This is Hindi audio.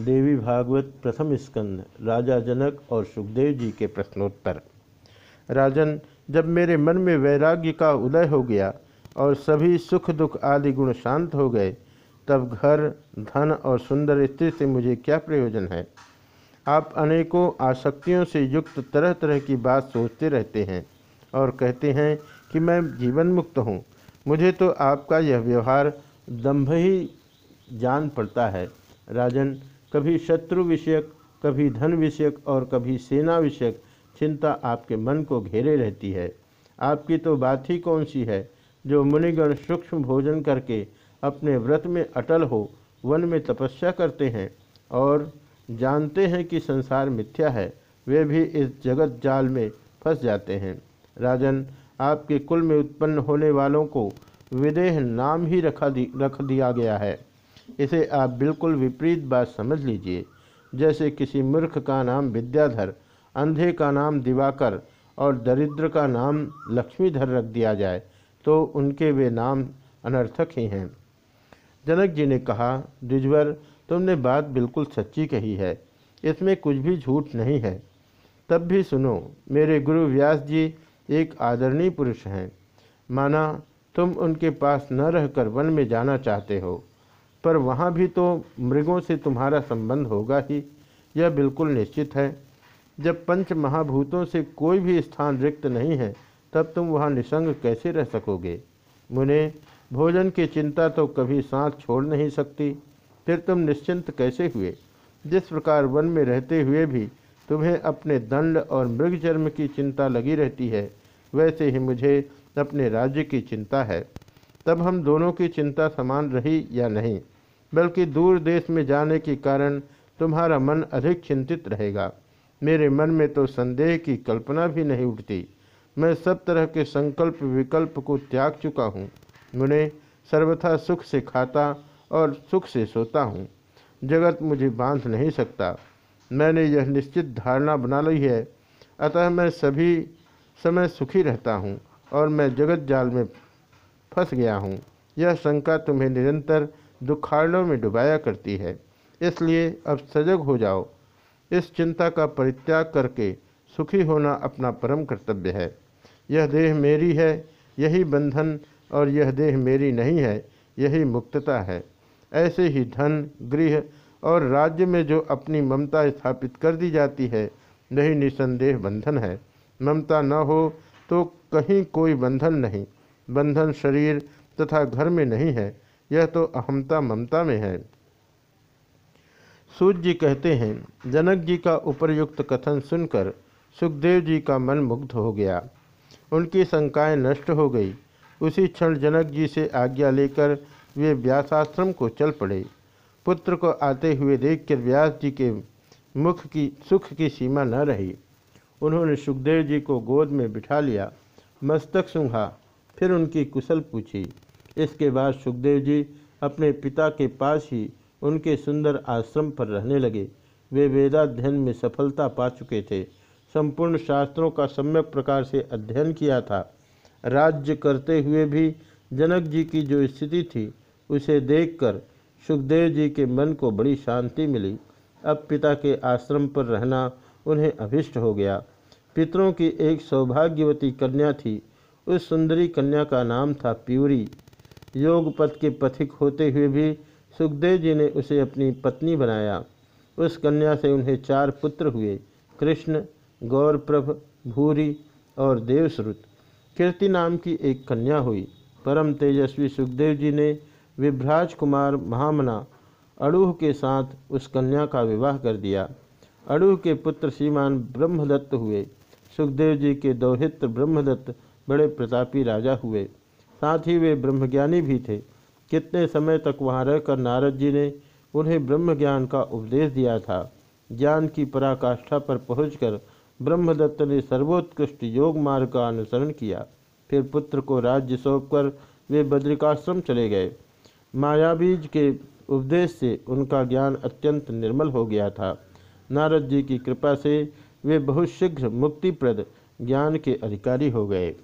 देवी भागवत प्रथम स्कंद, राजा जनक और सुखदेव जी के प्रश्नोत्तर। राजन, जब मेरे मन में वैराग्य का उदय हो गया और सभी सुख दुख आदि गुण शांत हो गए, तब घर, धन और सुंदर स्त्री से मुझे क्या प्रयोजन है? आप अनेकों आसक्तियों से युक्त तरह तरह की बात सोचते रहते हैं और कहते हैं कि मैं जीवन मुक्त हूँ। मुझे तो आपका यह व्यवहार दम्भ ही जान पड़ता है। राजन कभी शत्रु विषयक, कभी धन विषयक और कभी सेना विषयक चिंता आपके मन को घेरे रहती है। आपकी तो बात ही कौन सी है? जो मुनिगण सूक्ष्म भोजन करके अपने व्रत में अटल हो, वन में तपस्या करते हैं और जानते हैं कि संसार मिथ्या है, वे भी इस जगत जाल में फंस जाते हैं। राजन, आपके कुल में उत्पन्न होने वालों को विदेह नाम ही रखा दी, रख दिया गया है। इसे आप बिल्कुल विपरीत बात समझ लीजिए। जैसे किसी मूर्ख का नाम विद्याधर, अंधे का नाम दिवाकर और दरिद्र का नाम लक्ष्मीधर रख दिया जाए तो उनके वे नाम अनर्थक ही हैं। जनक जी ने कहा, द्विजवर, तुमने बात बिल्कुल सच्ची कही है। इसमें कुछ भी झूठ नहीं है। तब भी सुनो, मेरे गुरु व्यास जी एक आदरणीय पुरुष हैं। माना तुम उनके पास न रहकर वन में जाना चाहते हो। पर वहाँ भी तो मृगों से तुम्हारा संबंध होगा ही, यह बिल्कुल निश्चित है। जब पंच महाभूतों से कोई भी स्थान रिक्त नहीं है, तब तुम वहाँ निसंग कैसे रह सकोगे? मुने, भोजन की चिंता तो कभी सांस छोड़ नहीं सकती। फिर तुम निश्चिंत कैसे हुए? जिस प्रकार वन में रहते हुए भी तुम्हें अपने दंड और मृग जन्म की चिंता लगी रहती है, वैसे ही मुझे अपने राज्य की चिंता है। तब हम दोनों की चिंता समान रही या नहीं? बल्कि दूर देश में जाने के कारण तुम्हारा मन अधिक चिंतित रहेगा। मेरे मन में तो संदेह की कल्पना भी नहीं उठती। मैं सब तरह के संकल्प विकल्प को त्याग चुका हूँ। मुने सर्वथा सुख से खाता और सुख से सोता हूँ। जगत मुझे बाँध नहीं सकता। मैंने यह निश्चित धारणा बना ली है। अतः मैं सभी समय सुखी रहता हूँ और मैं जगत जाल में फंस गया हूँ। यह शंका तुम्हें निरंतर दुखाड़ों में डुबाया करती है। इसलिए अब सजग हो जाओ। इस चिंता का परित्याग करके सुखी होना अपना परम कर्तव्य है। यह देह मेरी है, यही बंधन और यह देह मेरी नहीं है, यही मुक्तता है। ऐसे ही धन, गृह और राज्य में जो अपनी ममता स्थापित कर दी जाती है, वही निसंदेह बंधन है। ममता न हो तो कहीं कोई बंधन नहीं। बंधन शरीर तथा घर में नहीं है। यह तो अहमता ममता में है। सूर्य जी कहते हैं, जनक जी का उपरयुक्त कथन सुनकर सुखदेव जी का मन मुग्ध हो गया। उनकी शंकाएँ नष्ट हो गई। उसी क्षण जनक जी से आज्ञा लेकर वे व्यासाश्रम को चल पड़े। पुत्र को आते हुए देखकर व्यास जी के मुख की, सुख की सीमा न रही। उन्होंने सुखदेव जी को गोद में बिठा लिया। मस्तक सूंघा, फिर उनकी कुशल पूछी इसके बाद सुखदेव जी अपने पिता के पास ही उनके सुंदर आश्रम पर रहने लगे। वे वेदाध्ययन में सफलता पा चुके थे। संपूर्ण शास्त्रों का सम्यक प्रकार से अध्ययन किया था। राज्य करते हुए भी जनक जी की जो स्थिति थी, उसे देखकर सुखदेव जी के मन को बड़ी शांति मिली। अब पिता के आश्रम पर रहना उन्हें अभिष्ट हो गया। पितरों की एक सौभाग्यवती कन्या थी। उस सुंदरी कन्या का नाम था प्यूरी। योग पथ के पथिक होते हुए भी सुखदेव जी ने उसे अपनी पत्नी बनाया। उस कन्या से उन्हें चार पुत्र हुए, कृष्ण, गौरप्रभ, भूरी और देवश्रुत। कीर्ति नाम की एक कन्या हुई। परम तेजस्वी सुखदेव जी ने विभ्राज कुमार महामना अड़ूह के साथ उस कन्या का विवाह कर दिया। अड़ूह के पुत्र श्रीमान ब्रह्मदत्त हुए। सुखदेव जी के दौहित्र ब्रह्मदत्त बड़े प्रतापी राजा हुए। साथ ही वे ब्रह्मज्ञानी भी थे। कितने समय तक वहाँ रहकर नारद जी ने उन्हें ब्रह्म ज्ञान का उपदेश दिया था। ज्ञान की पराकाष्ठा पर पहुंचकर ब्रह्मदत्त ने सर्वोत्कृष्ट योग मार्ग का अनुसरण किया। फिर पुत्र को राज्य सौंपकर वे बद्रिकाश्रम चले गए। मायाबीज के उपदेश से उनका ज्ञान अत्यंत निर्मल हो गया था। नारद जी की कृपा से वे बहुत शीघ्र मुक्तिप्रद ज्ञान के अधिकारी हो गए।